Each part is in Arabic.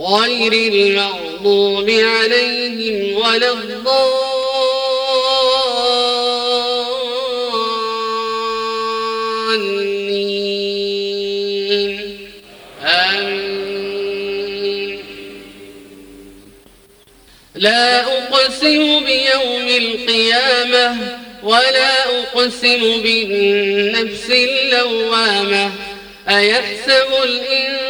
غير المغضوب عليهم ولا الضالين. آمين. لا أقسم بيوم القيامة ولا أقسم بالنفس اللوامة. أيحسب الإنسان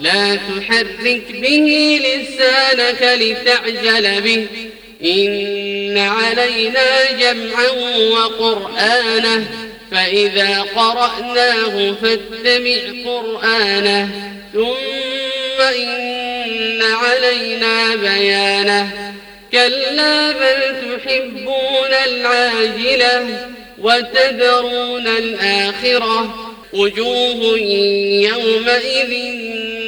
لا تحرك به لسانك لتعجل به. إن علينا جمعا وقرآنه فإذا قرأناه فاتبع قرآنه ثم إن علينا بيانه. كلا بل تحبون العاجلة وتذرون الآخرة. وجوه يومئذ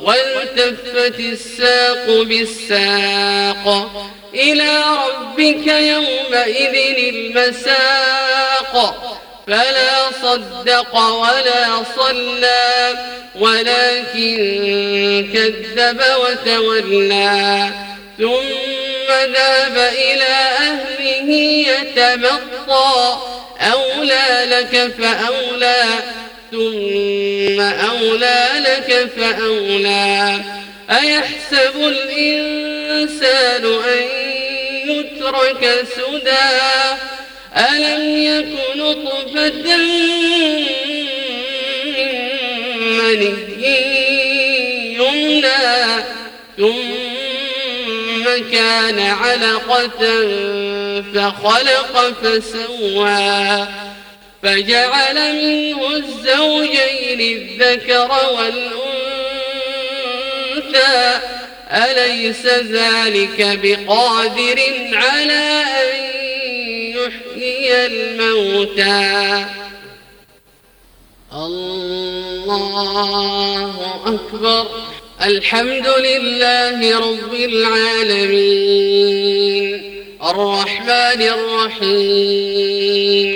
والتفت الساق بالساق إلى ربك يومئذ المساق. فلا صدق ولا صلى ولكن كذب وتولى. ثم ذهب إلى أهله يتمطى. أولى لك فأولى ثم أولى لك فأولى. أيحسب الإنسان أن يترك سدى؟ ألم يكن نطفة من يمنى ثم كان علقة فخلق فسوى. فجعل منه الزوجين الذكر والأنثى. أليس ذلك بقادر على أن يحيي الموتى؟ الله أكبر. الحمد لله رب العالمين. الرحمن الرحيم.